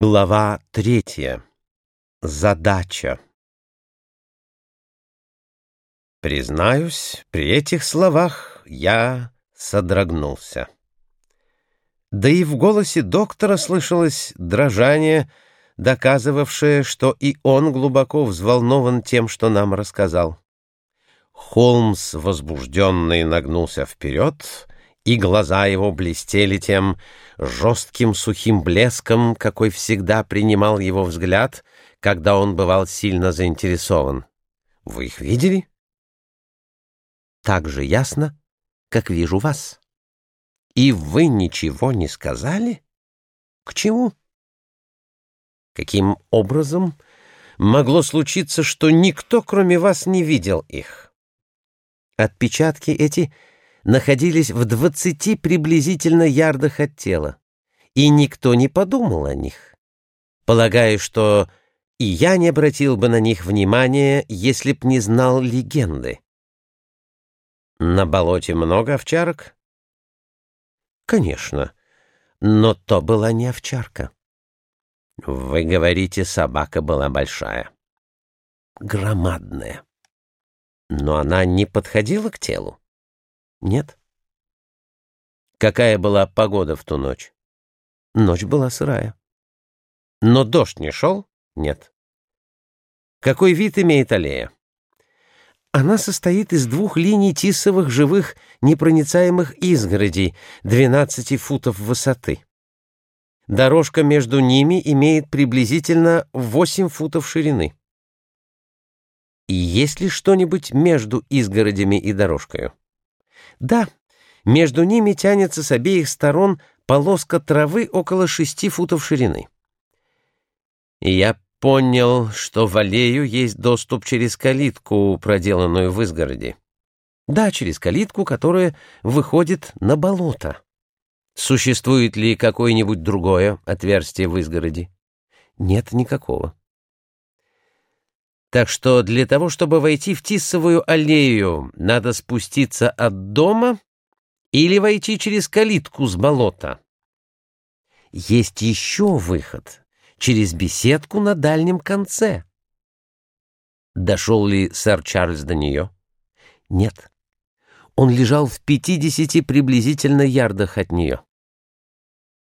Глава третья. Задача. Признаюсь, при этих словах я содрогнулся. Да и в голосе доктора слышалось дрожание, доказывавшее, что и он глубоко взволнован тем, что нам рассказал. Холмс, возбужденный, нагнулся вперед, и глаза его блестели тем, жестким сухим блеском, какой всегда принимал его взгляд, когда он бывал сильно заинтересован. Вы их видели? Так же ясно, как вижу вас. И вы ничего не сказали? К чему? Каким образом могло случиться, что никто, кроме вас, не видел их? Отпечатки эти — находились в двадцати приблизительно ярдах от тела, и никто не подумал о них. Полагаю, что и я не обратил бы на них внимания, если б не знал легенды. На болоте много овчарок? Конечно, но то была не овчарка. Вы говорите, собака была большая. Громадная. Но она не подходила к телу. Нет. Какая была погода в ту ночь? Ночь была сырая. Но дождь не шел? Нет. Какой вид имеет аллея? Она состоит из двух линий тисовых живых непроницаемых изгородей 12 футов высоты. Дорожка между ними имеет приблизительно 8 футов ширины. И есть ли что-нибудь между изгородями и дорожкой? Да, между ними тянется с обеих сторон полоска травы около шести футов ширины. я понял, что в аллею есть доступ через калитку, проделанную в изгороди. Да, через калитку, которая выходит на болото. Существует ли какое-нибудь другое отверстие в изгороди? Нет никакого. Так что для того, чтобы войти в Тисовую аллею, надо спуститься от дома или войти через калитку с болота. Есть еще выход через беседку на дальнем конце. Дошел ли сэр Чарльз до нее? Нет. Он лежал в пятидесяти приблизительно ярдах от нее.